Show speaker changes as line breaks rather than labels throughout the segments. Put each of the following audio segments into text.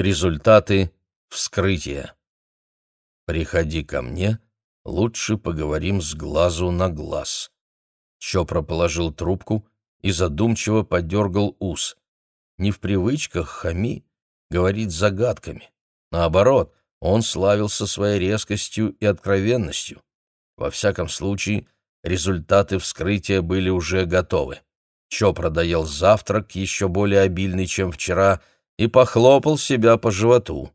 Результаты вскрытия. Приходи ко мне, лучше поговорим с глазу на глаз. Чопра положил трубку и задумчиво подергал ус. Не в привычках хами говорить загадками. Наоборот, он славился своей резкостью и откровенностью. Во всяком случае, результаты вскрытия были уже готовы. Чопра доел завтрак, еще более обильный, чем вчера, и похлопал себя по животу.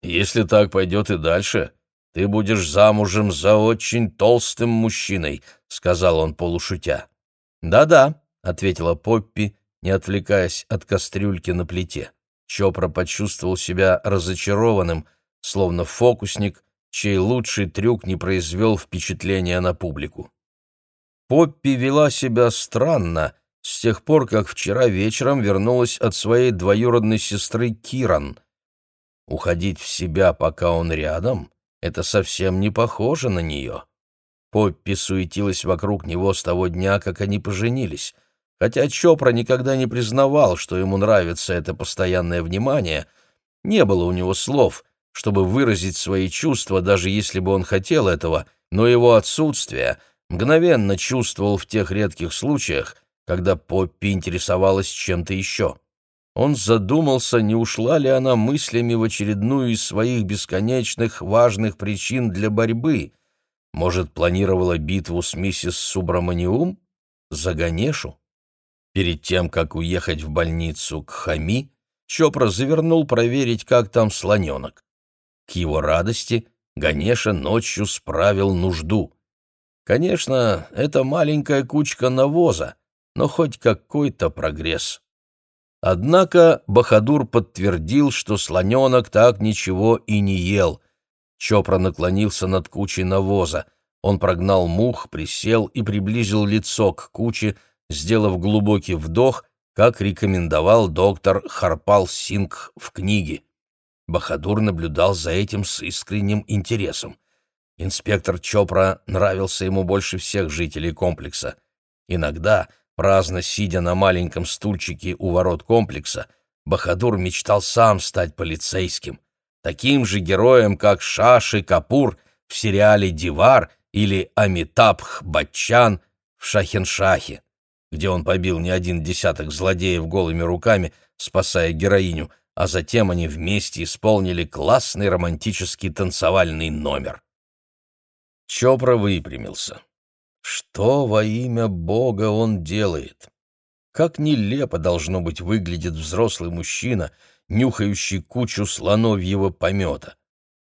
«Если так пойдет и дальше, ты будешь замужем за очень толстым мужчиной», — сказал он полушутя. «Да-да», — ответила Поппи, не отвлекаясь от кастрюльки на плите. Чопра почувствовал себя разочарованным, словно фокусник, чей лучший трюк не произвел впечатления на публику. Поппи вела себя странно с тех пор, как вчера вечером вернулась от своей двоюродной сестры Киран. Уходить в себя, пока он рядом, это совсем не похоже на нее. Поппи суетилась вокруг него с того дня, как они поженились. Хотя Чопра никогда не признавал, что ему нравится это постоянное внимание, не было у него слов, чтобы выразить свои чувства, даже если бы он хотел этого, но его отсутствие мгновенно чувствовал в тех редких случаях, когда Поппи интересовалась чем-то еще. Он задумался, не ушла ли она мыслями в очередную из своих бесконечных важных причин для борьбы. Может, планировала битву с миссис Субраманиум? За Ганешу? Перед тем, как уехать в больницу к Хами, Чопра завернул проверить, как там слоненок. К его радости Ганеша ночью справил нужду. Конечно, это маленькая кучка навоза, но хоть какой-то прогресс. Однако Бахадур подтвердил, что слоненок так ничего и не ел. Чопра наклонился над кучей навоза. Он прогнал мух, присел и приблизил лицо к куче, сделав глубокий вдох, как рекомендовал доктор Харпал Сингх в книге. Бахадур наблюдал за этим с искренним интересом. Инспектор Чопра нравился ему больше всех жителей комплекса. Иногда, праздно сидя на маленьком стульчике у ворот комплекса, Бахадур мечтал сам стать полицейским, таким же героем, как Шаши Капур в сериале «Дивар» или Амитабх Баччан в «Шахеншахе» где он побил не один десяток злодеев голыми руками, спасая героиню, а затем они вместе исполнили классный романтический танцевальный номер. Чопра выпрямился. Что во имя Бога он делает? Как нелепо должно быть выглядит взрослый мужчина, нюхающий кучу слоновьего помета.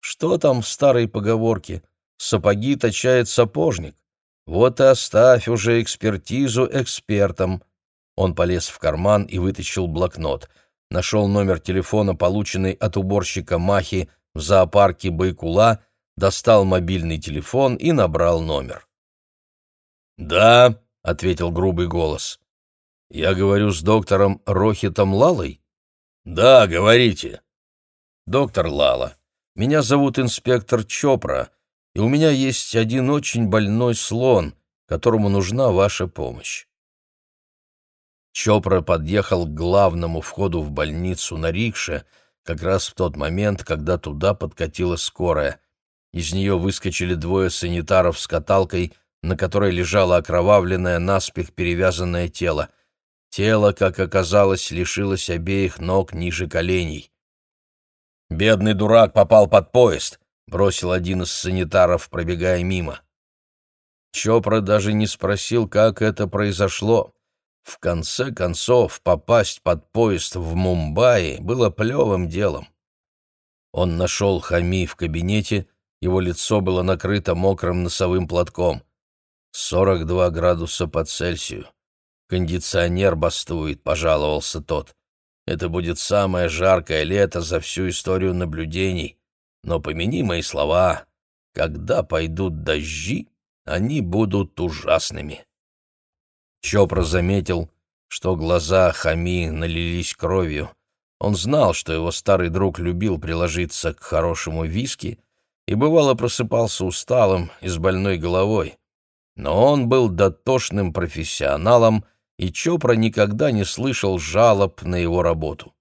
Что там в старой поговорке? Сапоги точает сапожник. Вот и оставь уже экспертизу экспертам. Он полез в карман и вытащил блокнот. Нашел номер телефона, полученный от уборщика Махи в зоопарке Байкула, достал мобильный телефон и набрал номер. «Да», — ответил грубый голос. «Я говорю с доктором Рохитом Лалой?» «Да, говорите». «Доктор Лала, меня зовут инспектор Чопра и у меня есть один очень больной слон, которому нужна ваша помощь. Чопра подъехал к главному входу в больницу на рикше как раз в тот момент, когда туда подкатила скорая. Из нее выскочили двое санитаров с каталкой, на которой лежало окровавленное, наспех перевязанное тело. Тело, как оказалось, лишилось обеих ног ниже коленей. «Бедный дурак попал под поезд», — бросил один из санитаров, пробегая мимо. Чопра даже не спросил, как это произошло. В конце концов, попасть под поезд в Мумбаи было плевым делом. Он нашел Хами в кабинете, его лицо было накрыто мокрым носовым платком. 42 градуса по Цельсию. Кондиционер бастует, пожаловался тот. Это будет самое жаркое лето за всю историю наблюдений. Но помяни мои слова, когда пойдут дожди, они будут ужасными. Чопра заметил, что глаза Хами налились кровью. Он знал, что его старый друг любил приложиться к хорошему виски и бывало просыпался усталым и с больной головой. Но он был дотошным профессионалом, и Чопра никогда не слышал жалоб на его работу.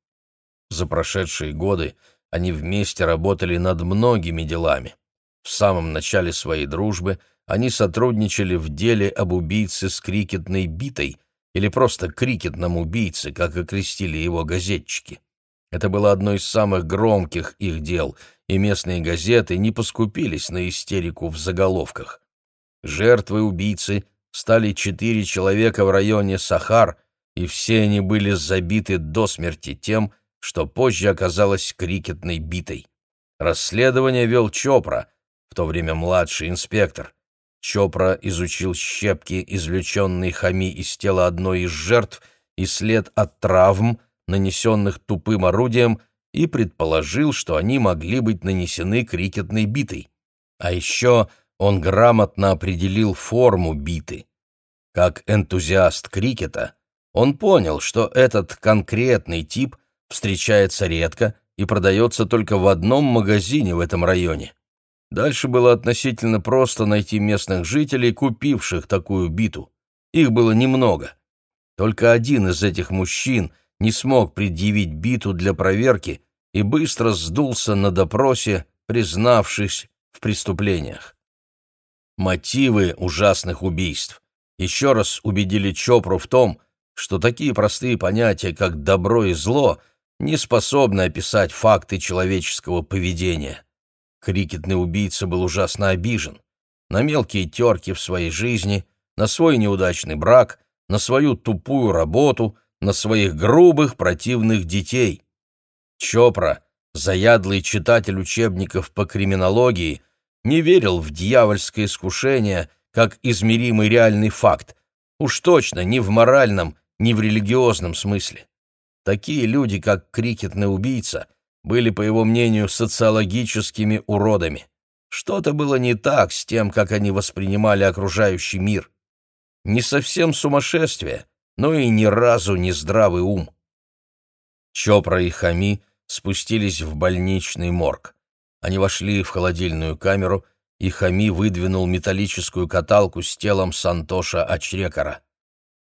За прошедшие годы они вместе работали над многими делами. В самом начале своей дружбы они сотрудничали в деле об убийце с крикетной битой или просто крикетном убийце, как окрестили его газетчики. Это было одно из самых громких их дел, и местные газеты не поскупились на истерику в заголовках. Жертвой убийцы стали четыре человека в районе Сахар, и все они были забиты до смерти тем, что позже оказалось крикетной битой. Расследование вел Чопра, в то время младший инспектор. Чопра изучил щепки, извлеченные Хами из тела одной из жертв, и след от травм, нанесенных тупым орудием, и предположил, что они могли быть нанесены крикетной битой. А еще он грамотно определил форму биты. Как энтузиаст крикета, он понял, что этот конкретный тип встречается редко и продается только в одном магазине в этом районе. Дальше было относительно просто найти местных жителей, купивших такую биту. Их было немного. Только один из этих мужчин не смог предъявить биту для проверки и быстро сдулся на допросе, признавшись в преступлениях. Мотивы ужасных убийств еще раз убедили Чопру в том, что такие простые понятия, как добро и зло, не способны описать факты человеческого поведения. Крикетный убийца был ужасно обижен. На мелкие терки в своей жизни, на свой неудачный брак, на свою тупую работу, на своих грубых противных детей. Чопра, заядлый читатель учебников по криминологии, не верил в дьявольское искушение как измеримый реальный факт, уж точно не в моральном, не в религиозном смысле. Такие люди, как крикетный убийца, были, по его мнению, социологическими уродами. Что-то было не так с тем, как они воспринимали окружающий мир. Не совсем сумасшествие, но и ни разу не здравый ум. Чопра и Хами спустились в больничный морг. Они вошли в холодильную камеру, и Хами выдвинул металлическую каталку с телом Сантоша Ачрекара.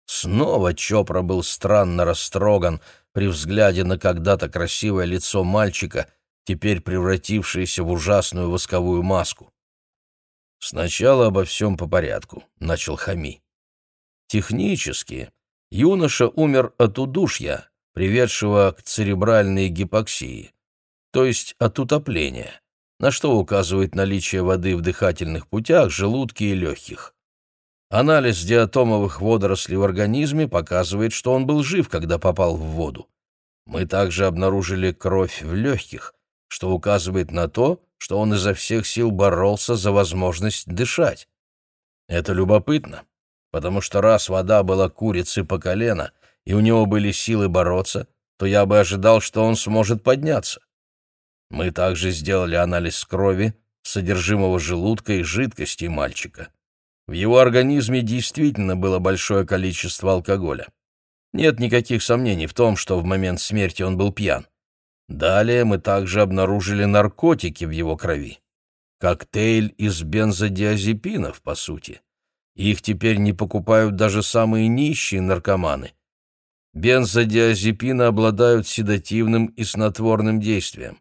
Снова Чопра был странно растроган при взгляде на когда-то красивое лицо мальчика, теперь превратившееся в ужасную восковую маску. «Сначала обо всем по порядку», — начал Хами. «Технически юноша умер от удушья, приведшего к церебральной гипоксии, то есть от утопления, на что указывает наличие воды в дыхательных путях, желудке и легких. Анализ диатомовых водорослей в организме показывает, что он был жив, когда попал в воду. Мы также обнаружили кровь в легких, что указывает на то, что он изо всех сил боролся за возможность дышать. Это любопытно, потому что раз вода была курицей по колено — и у него были силы бороться, то я бы ожидал, что он сможет подняться. Мы также сделали анализ крови, содержимого желудка и жидкости мальчика. В его организме действительно было большое количество алкоголя. Нет никаких сомнений в том, что в момент смерти он был пьян. Далее мы также обнаружили наркотики в его крови. Коктейль из бензодиазепинов, по сути. Их теперь не покупают даже самые нищие наркоманы — Бензодиазепины обладают седативным и снотворным действием.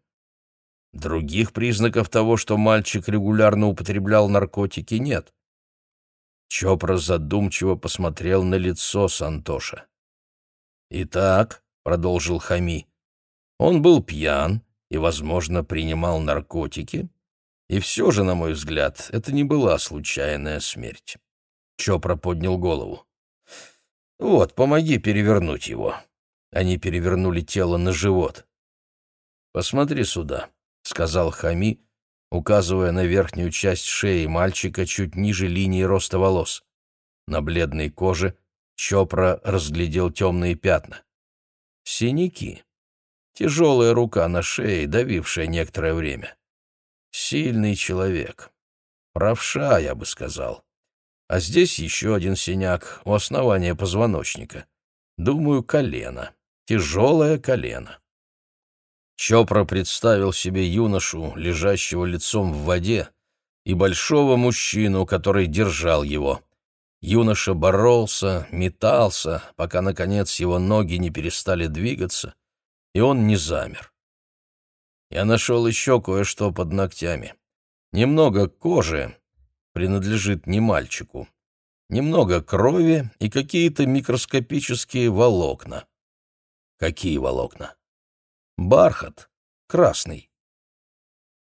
Других признаков того, что мальчик регулярно употреблял наркотики, нет. Чопра задумчиво посмотрел на лицо Сантоша. «Итак», — продолжил Хами, — «он был пьян и, возможно, принимал наркотики, и все же, на мой взгляд, это не была случайная смерть». Чопра поднял голову. «Вот, помоги перевернуть его». Они перевернули тело на живот. «Посмотри сюда», — сказал Хами, указывая на верхнюю часть шеи мальчика чуть ниже линии роста волос. На бледной коже Чопра разглядел темные пятна. Синяки. Тяжелая рука на шее, давившая некоторое время. Сильный человек. Правша, я бы сказал. А здесь еще один синяк у основания позвоночника. Думаю, колено. Тяжелое колено. Чопра представил себе юношу, лежащего лицом в воде, и большого мужчину, который держал его. Юноша боролся, метался, пока, наконец, его ноги не перестали двигаться, и он не замер. Я нашел еще кое-что под ногтями. Немного кожи принадлежит не мальчику. Немного крови и какие-то микроскопические волокна. Какие волокна? Бархат. Красный.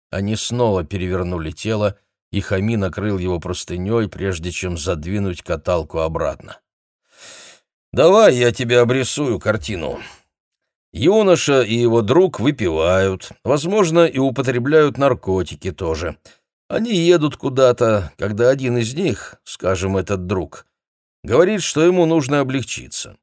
Они снова перевернули тело, и Хами накрыл его простыней, прежде чем задвинуть каталку обратно. «Давай я тебе обрисую картину. Юноша и его друг выпивают, возможно, и употребляют наркотики тоже. Они едут куда-то, когда один из них, скажем, этот друг, говорит, что ему нужно облегчиться.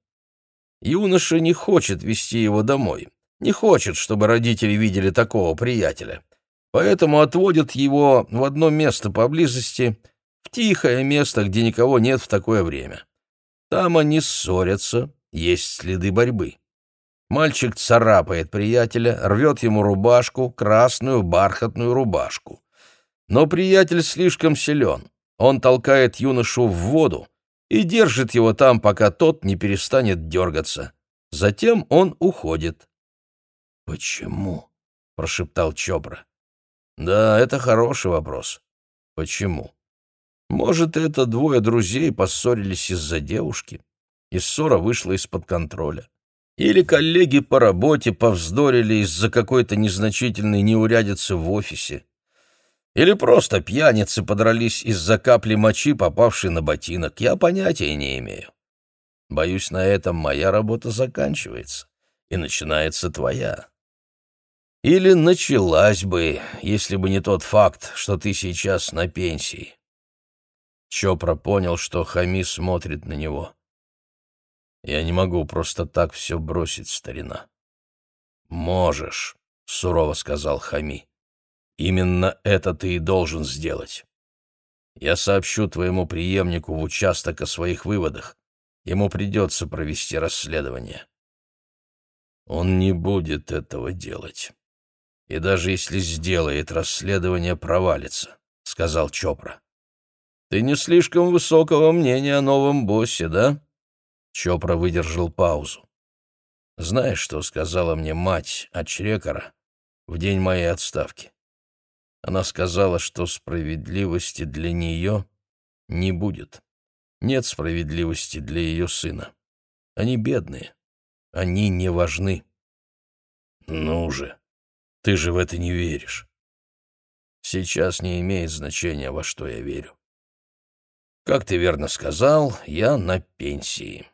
Юноша не хочет вести его домой, не хочет, чтобы родители видели такого приятеля, поэтому отводят его в одно место поблизости, в тихое место, где никого нет в такое время. Там они ссорятся, есть следы борьбы. Мальчик царапает приятеля, рвет ему рубашку, красную бархатную рубашку. Но приятель слишком силен. Он толкает юношу в воду и держит его там, пока тот не перестанет дергаться. Затем он уходит. «Почему?» — прошептал Чопра. «Да, это хороший вопрос. Почему? Может, это двое друзей поссорились из-за девушки, и ссора вышла из-под контроля. Или коллеги по работе повздорили из-за какой-то незначительной неурядицы в офисе. Или просто пьяницы подрались из-за капли мочи, попавшей на ботинок. Я понятия не имею. Боюсь, на этом моя работа заканчивается, и начинается твоя. Или началась бы, если бы не тот факт, что ты сейчас на пенсии. Чопра понял, что Хами смотрит на него. Я не могу просто так все бросить, старина. Можешь, сурово сказал Хами. Именно это ты и должен сделать. Я сообщу твоему преемнику в участок о своих выводах. Ему придется провести расследование. Он не будет этого делать. И даже если сделает, расследование провалится, — сказал Чопра. Ты не слишком высокого мнения о новом боссе, да? Чопра выдержал паузу. «Знаешь, что сказала мне мать Ачрекара в день моей отставки? Она сказала, что справедливости для нее не будет. Нет справедливости для ее сына. Они бедные. Они не важны. Ну же, ты же в это не веришь. Сейчас не имеет значения, во что я верю. Как ты верно сказал, я на пенсии.